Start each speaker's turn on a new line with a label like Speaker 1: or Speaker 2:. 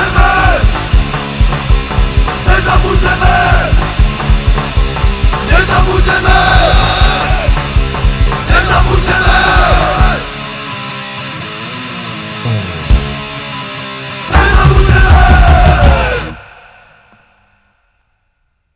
Speaker 1: Come on!